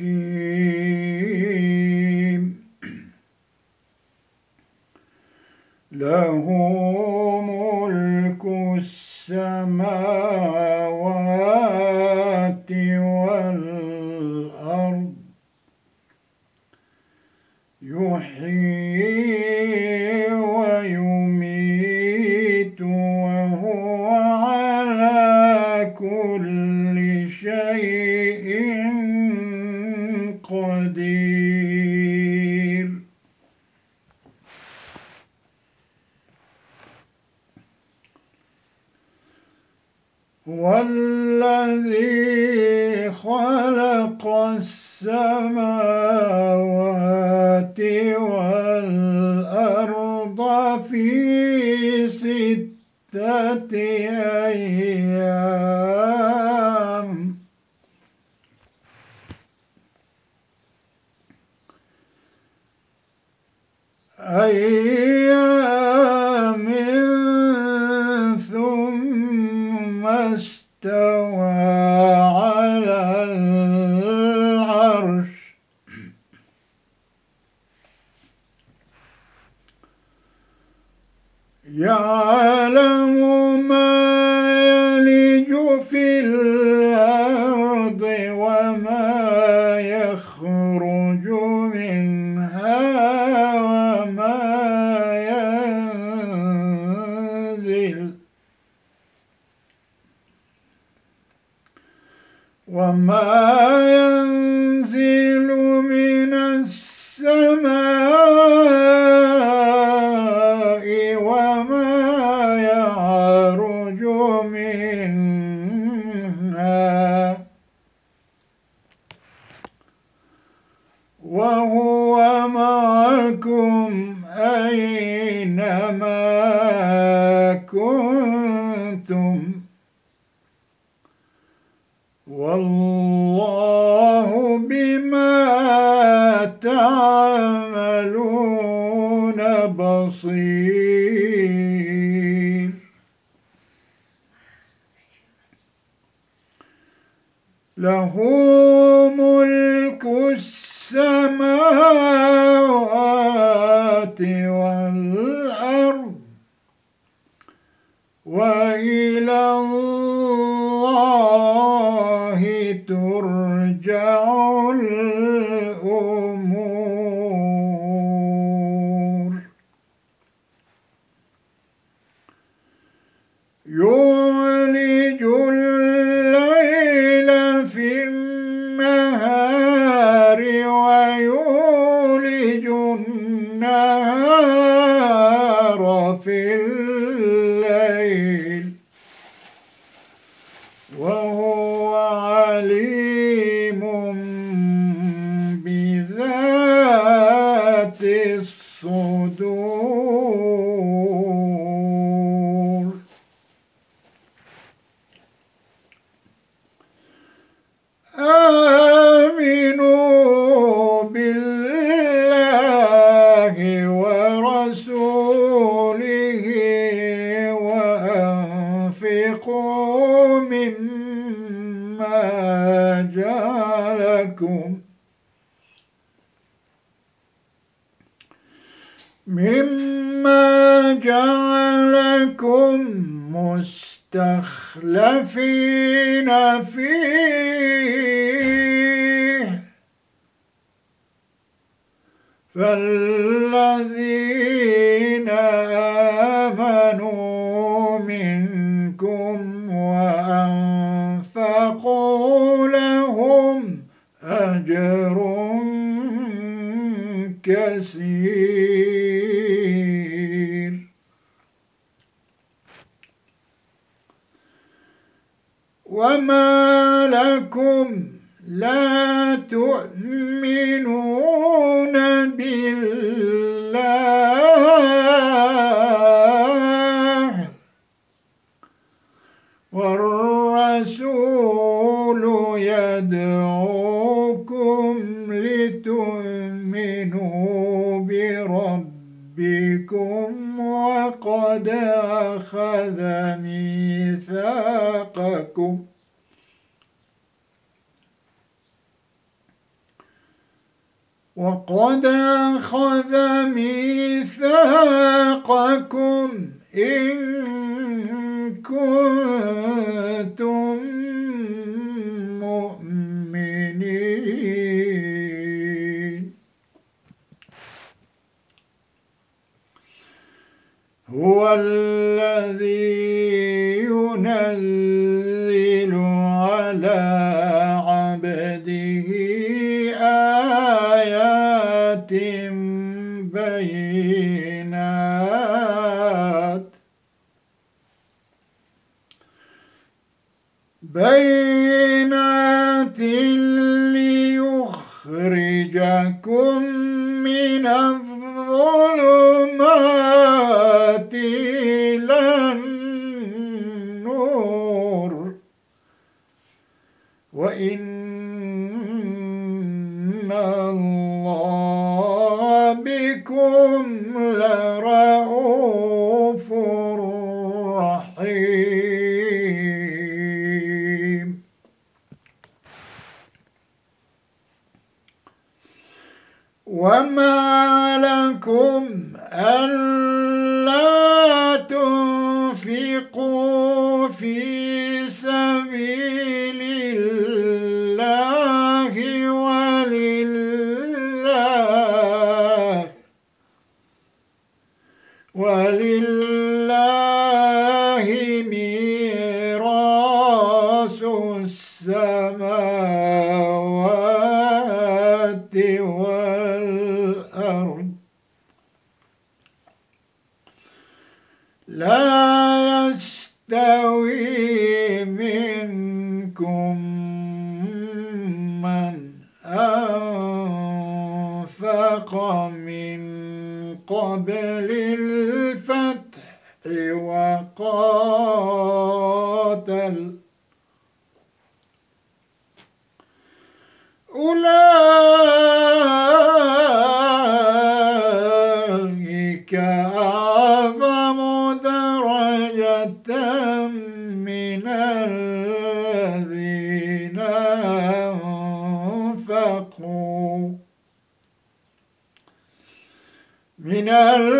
الحكيم. له ملك السماوات خلق السماوات والأرض في ستة أيام Uncle. والرسول يدعوكم لتؤمنوا بربكم وقد أخذ ميثاقكم. وقد أخذ ميثاقكم إن كنتم مؤمنين. هو الذي ينزل على بينات ليخرجكم من الظلمات إلى النور. وإن الله بكم final.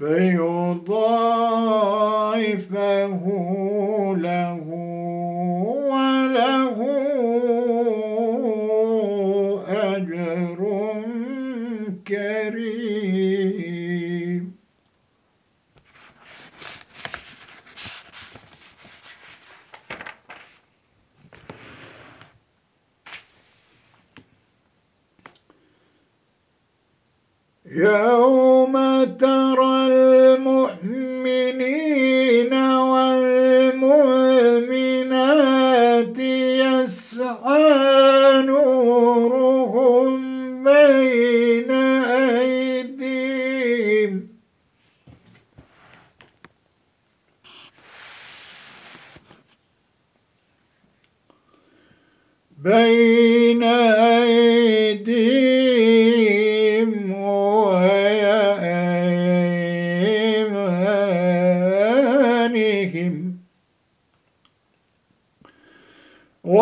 فيضاعفه له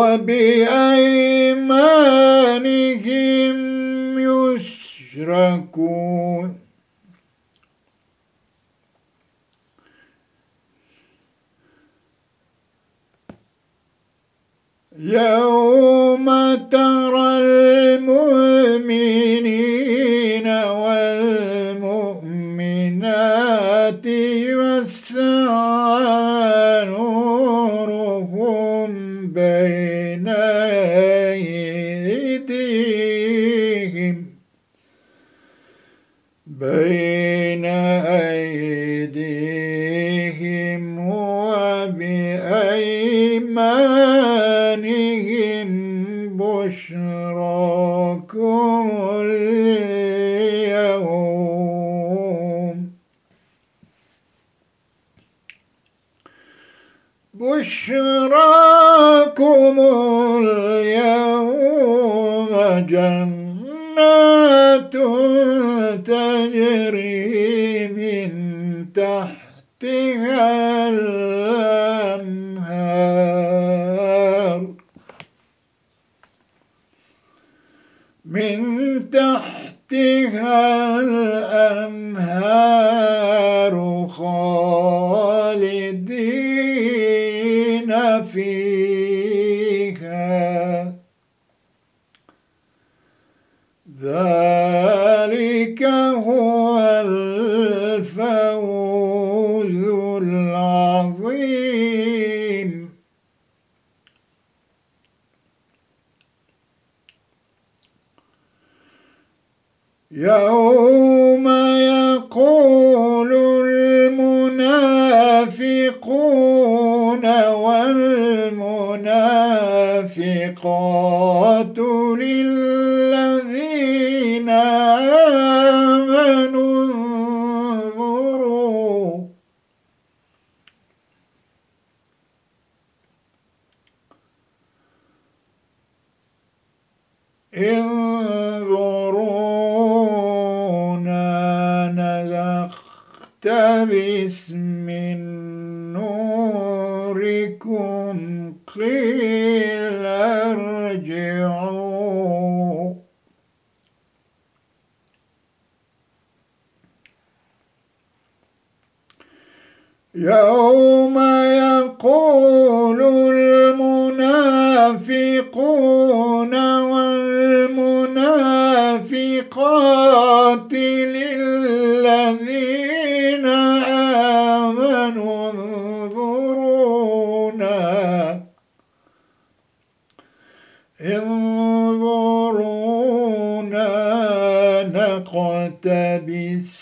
وبأيمانهم يشركون. يوم تجري من تحت Yeah, لقاتل الذين آمنوا انظرونا. انظرونا نقتبس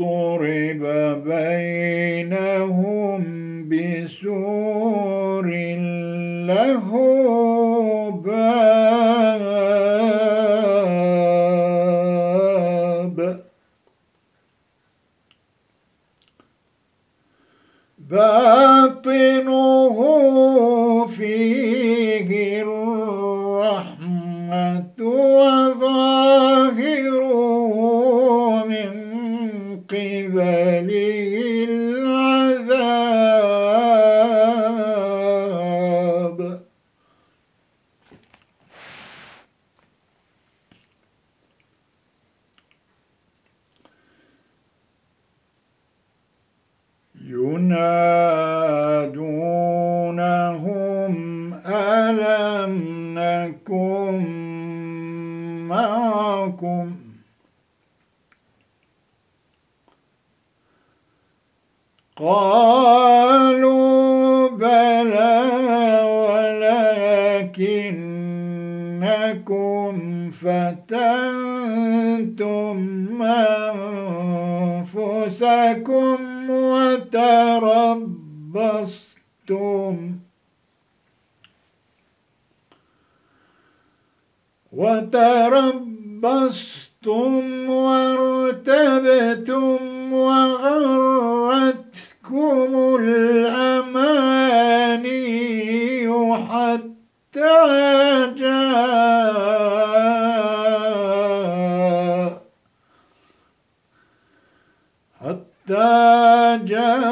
ضرب بينهم بسور له باب. باطنه فيه الرحمة وظاهره قبله العذاب ينادي قالوا بلى ولكنكم فتنتم أنفسكم وتربصتم وتربصتم وارتبتم وغرتم وغرتكم الأماني حتى جاء حتى جاء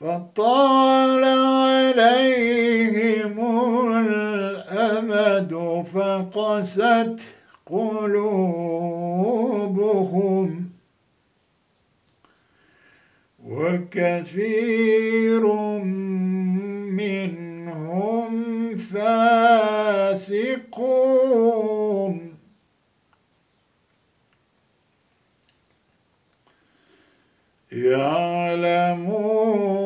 فطال عليهم الأمد فقست قلوبهم وكثير منهم فاسقون. يعلموا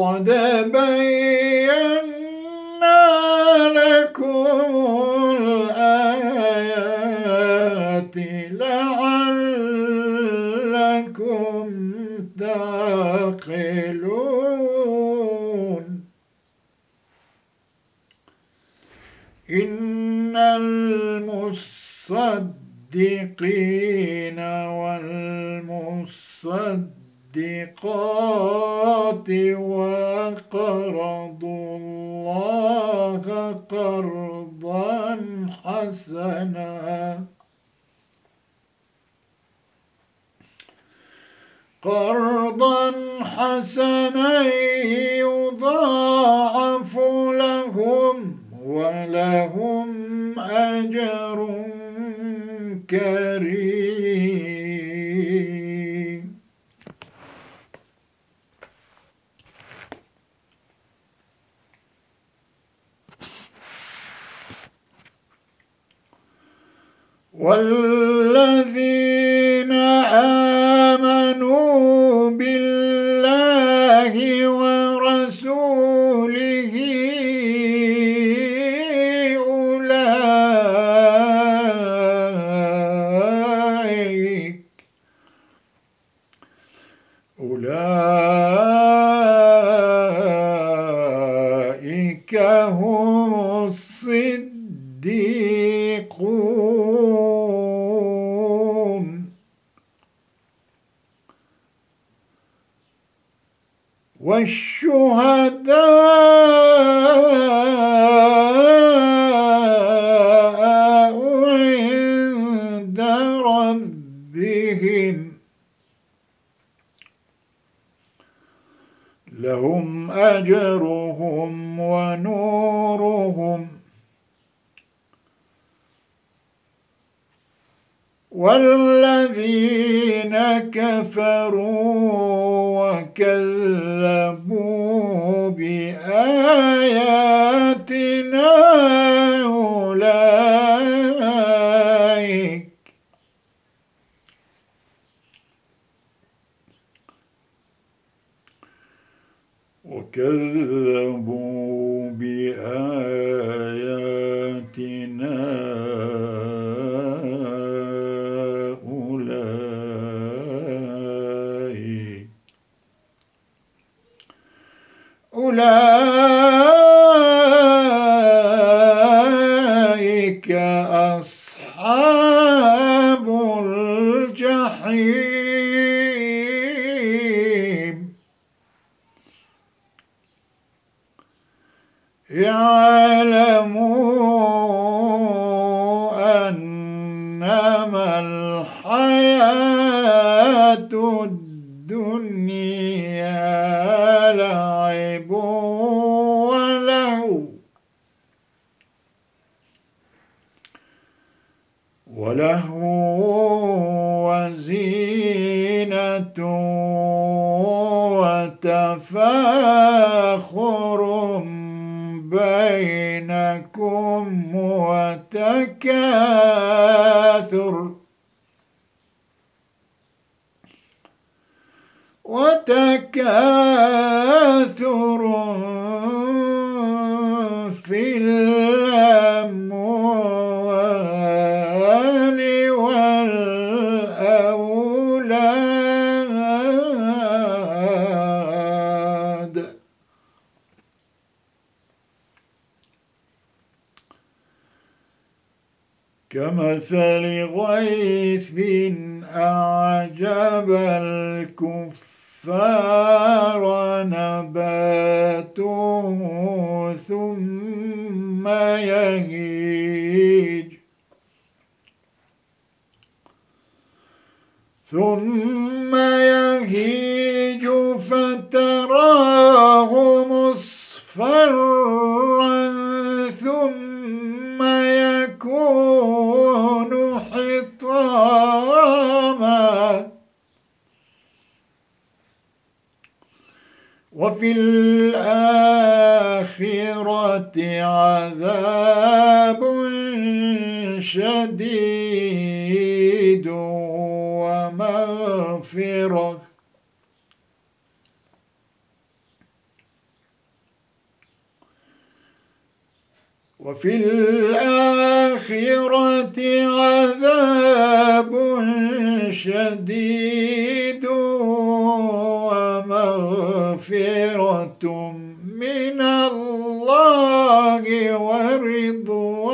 قد بينا لكم الآيات لعلكم تعقلون إن المصدقين والمصدقات وقرضوا الله قرضا حسنا. قرضا حسنا يضاعف لهم ولهم أجر كريم. والذين والشهداء عند ربهم. لهم أجرهم ونورهم. والذين كفروا وكذبوا بآياتنا أولئك وكذبوا أولئك أصحاب الجحيم. يعلموا ثم يهيج. ثم يهيج فتراه مصفرا ثم يكون حطاما. وفي الآخرة عذاب شديد ومغفرة. وفي الآخرة عذاب شديد ومغفرة من الله. ورضوان.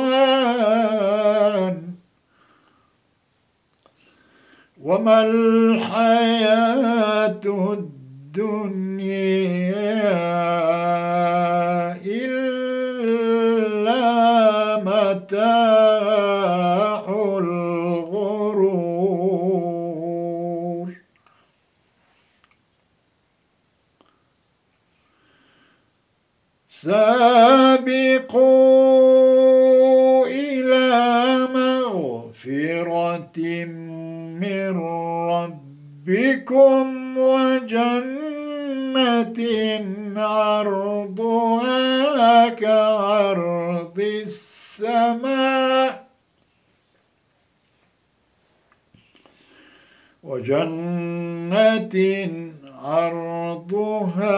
وما الحياة الدنيا إلا متاع الغرور. وجنة عرضها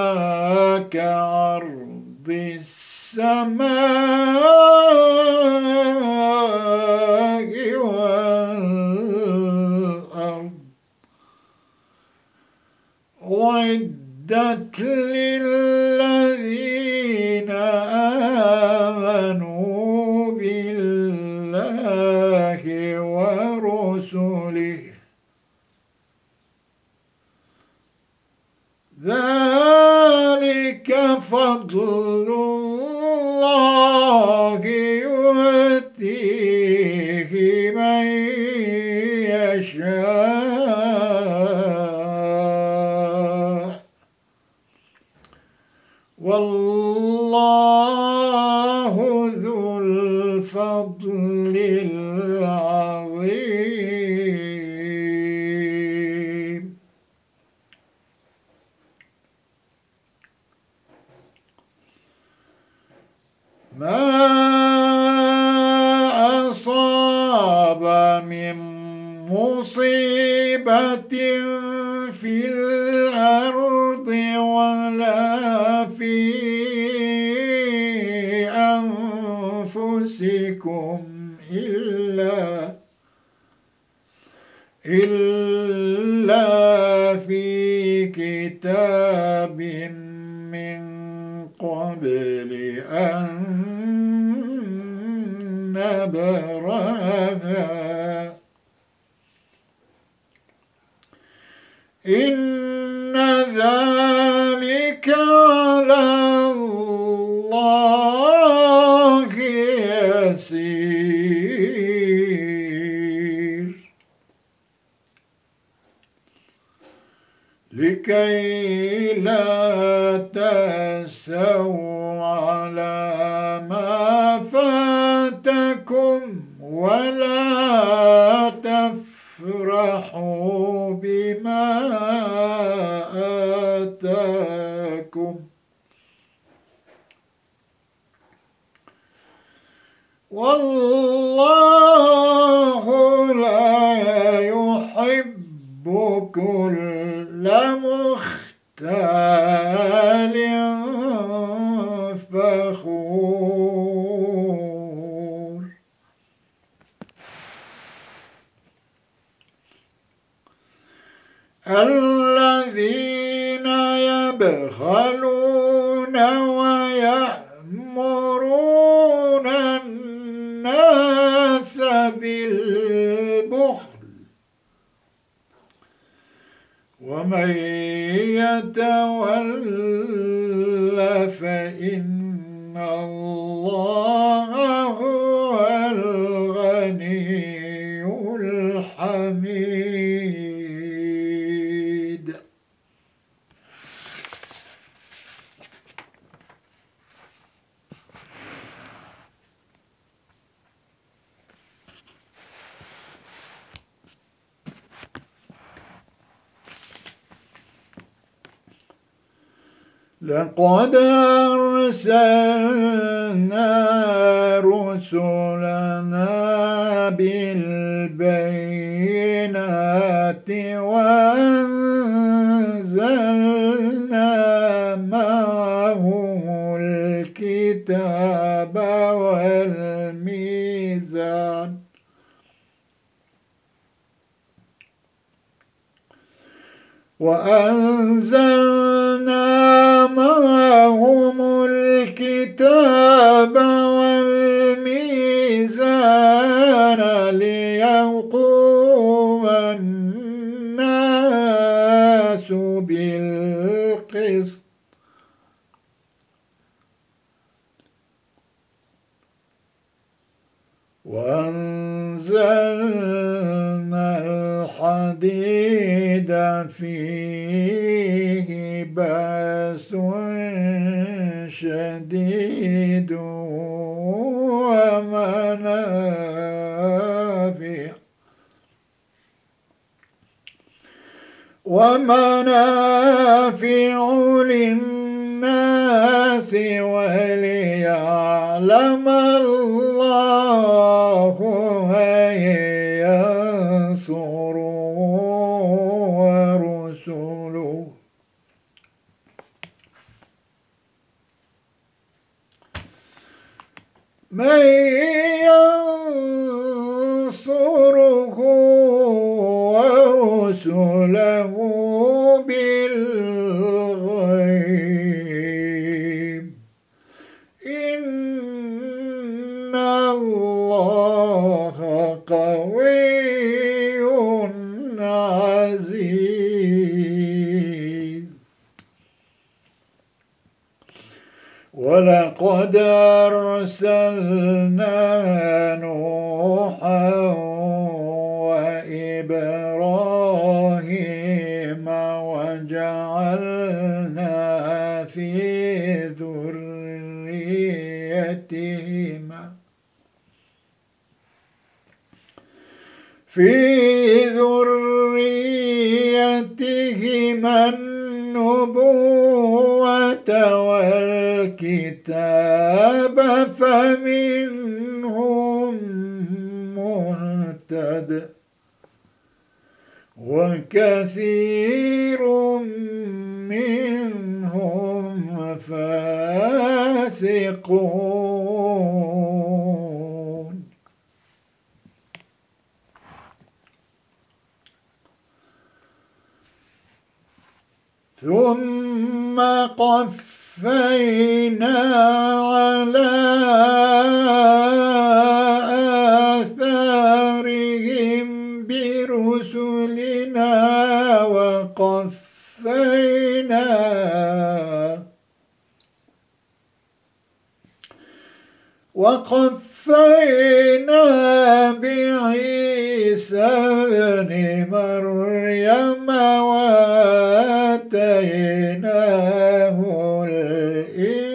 كعرض السماء والأرض. أعدت للذين فضل تأسوا على ما فاتكم ولا تفرحوا بما آتاكم. والله لا يحب كل مختال. الذين يبخلون ويأمرون الناس بالبخل. ومن يتول فإن الله هو الغني الحميد لقد أرسلنا رسلنا بالبينات وأنزلنا معهم الكتاب والميزان وأنزلنا فيه بأس شديد ومنافع ومنافع للناس وليعلم من ينصره ورسله. ولقد أرسلنا نوحا وإبراهيم وجعلنا في ذريتهما في ذريتهما النبوة والكتاب فمنهم مهتد وكثير منهم فاسقون. ثم قفينا على آثارهم برسلنا وقفينا. وقفينا بعيسى ابن مريم واتيناه الإنجيل.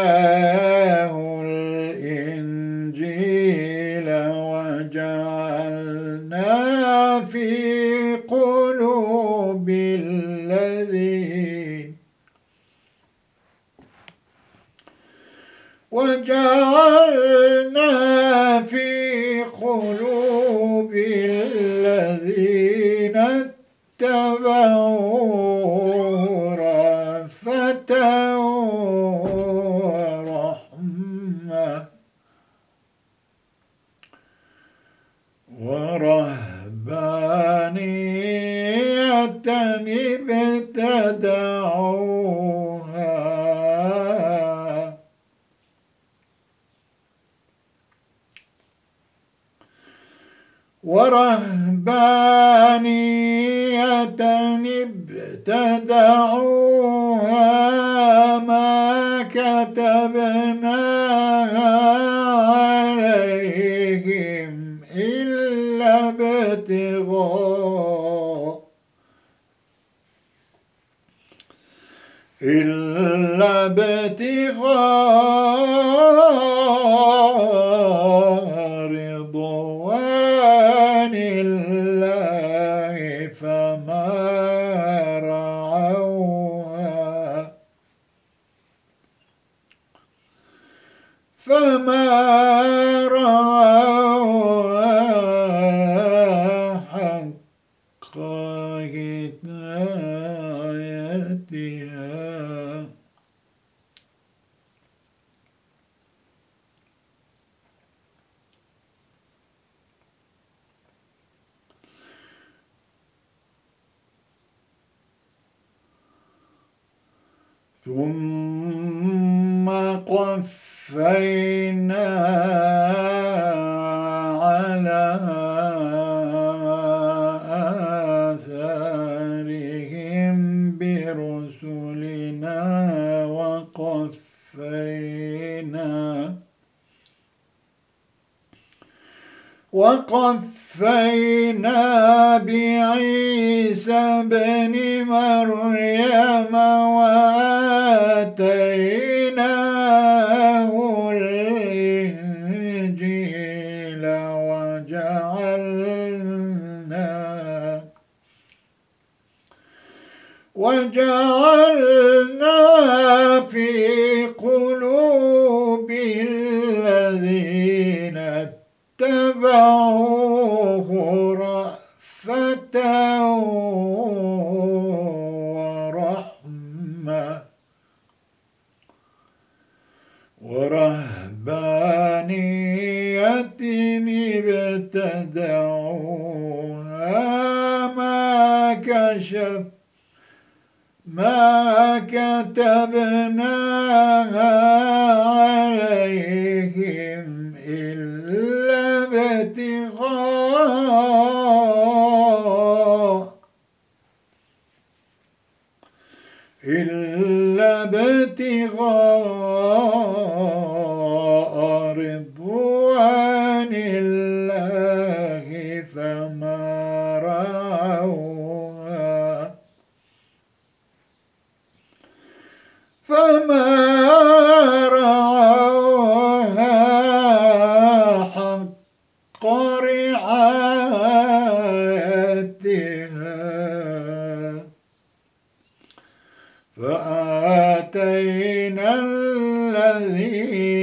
وآتيناه الإنجيل وجعلنا في قلوب الذين وجعلنا في قلوب الذين اتبعوا رأفة ورحمة ورهبانية ابتدعوها ورهبانية ابتدعوها ما كتبناها عليهم إلا ابتغاء إلا ابتغاء فما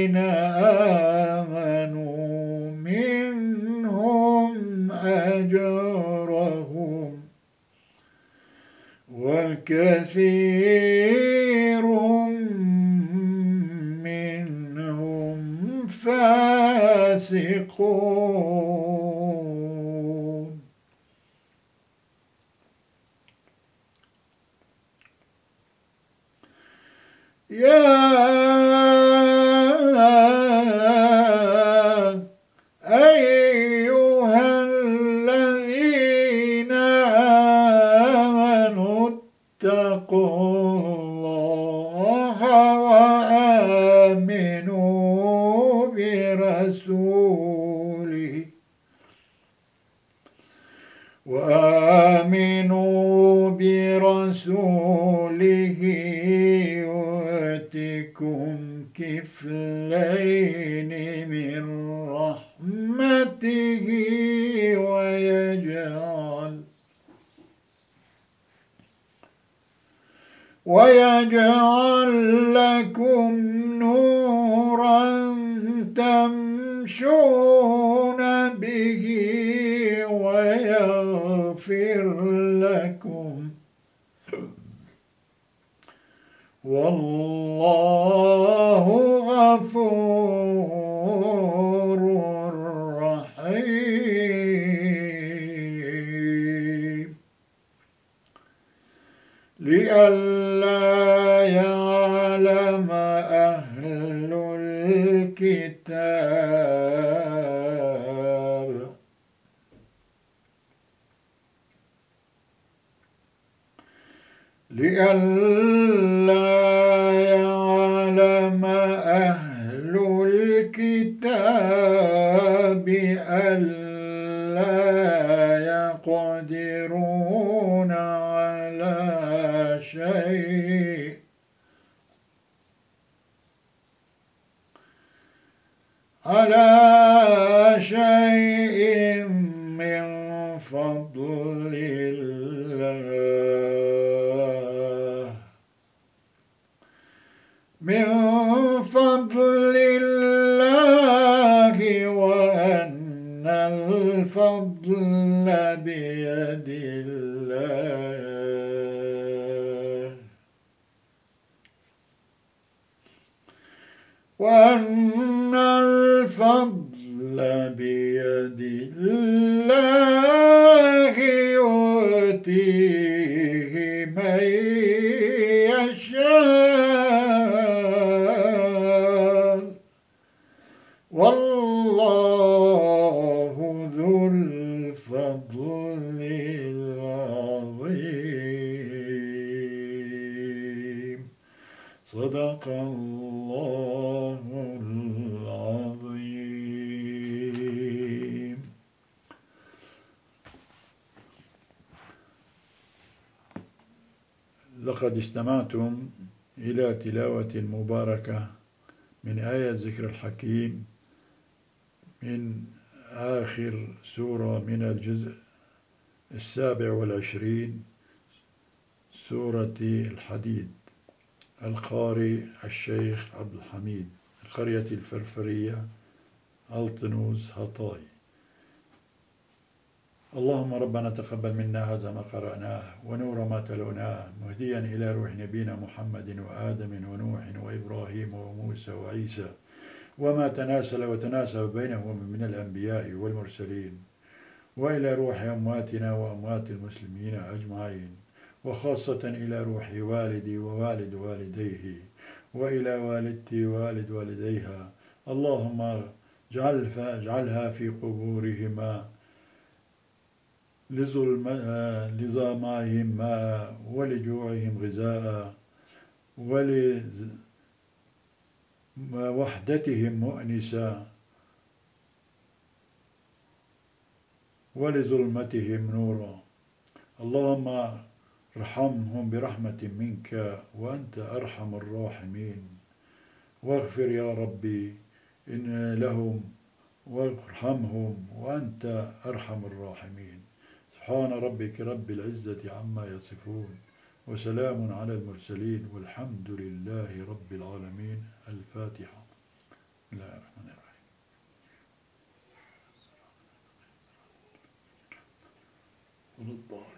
الذين آمنوا منهم أجرهم وكثير منهم فاسقون. يا برسوله يؤتكم كفلين من رحمته ويجعل ويجعل لكم نورا تمشون والله الله وأن الفضل بيد الله يؤتيه من صدق الله العظيم. لقد استمعتم إلى تلاوة مباركة من آية ذكر الحكيم من آخر سورة من الجزء السابع والعشرين سورة الحديد. القارئ الشيخ عبد الحميد القرية الفرفرية الطنوز هطاي. اللهم ربنا تقبل منا هذا ما قرأناه ونور ما تلوناه مهديا إلى روح نبينا محمد وآدم ونوح وإبراهيم وموسى وعيسى وما تناسل وتناسب بينهم من الأنبياء والمرسلين وإلى روح أمواتنا وأموات المسلمين أجمعين. وخاصة إلى روح والدي ووالد والديه وإلى والدتي ووالد والديها. اللهم اجعلها في قبورهما لظلم لظمائهم ماء ولجوعهم غذاء ولوحدتهم مؤنسا ولظلمتهم نورا. اللهم ارحمهم برحمة منك وأنت أرحم الراحمين. واغفر يا ربي إن لهم وارحمهم وأنت أرحم الراحمين. سبحان ربك رب العزة عما يصفون وسلام على المرسلين والحمد لله رب العالمين. الفاتحة. بسم الله الرحمن الرحيم. وللضالين